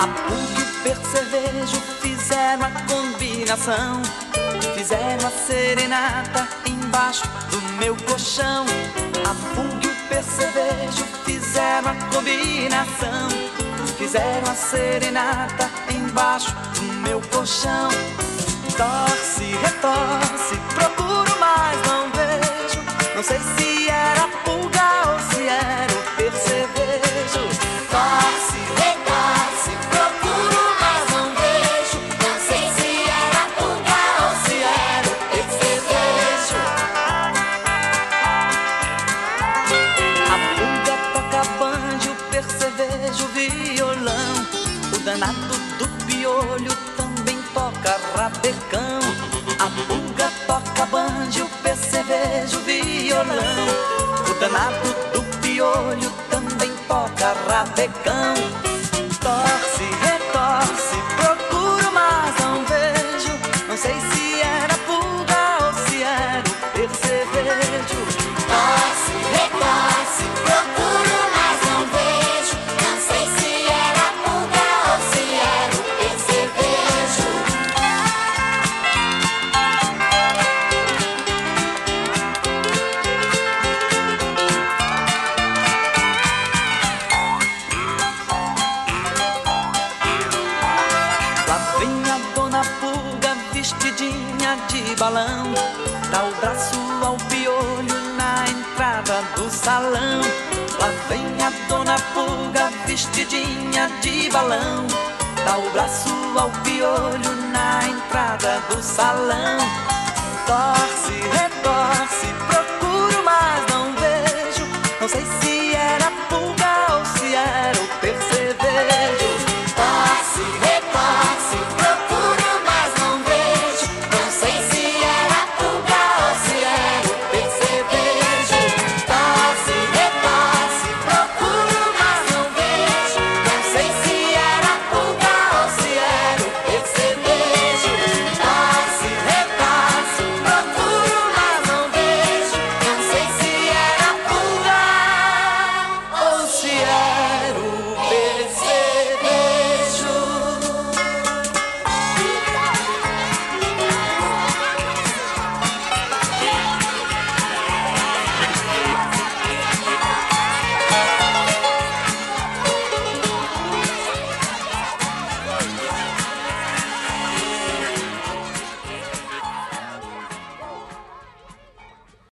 A pulga e o percevejo fizeram a combinação. Fizeram a serenata embaixo do meu colchão. A e o percevejo fizeram a combinação. Fizeram a serenata embaixo do meu colchão. Torce, retorce, procuro, mas não vejo. Não sei se era percevejo, violão. O danado do piolho também toca rabecão. A pulga toca banjo, percevejo, violão. vestidinha de balão, dá o braço ao piolho na entrada do salão. Lá vem a dona pulga vestidinha de balão, dá o braço ao piolho na entrada do salão. Torce, retorce, procuro, mas não vejo. Não sei se era pulga.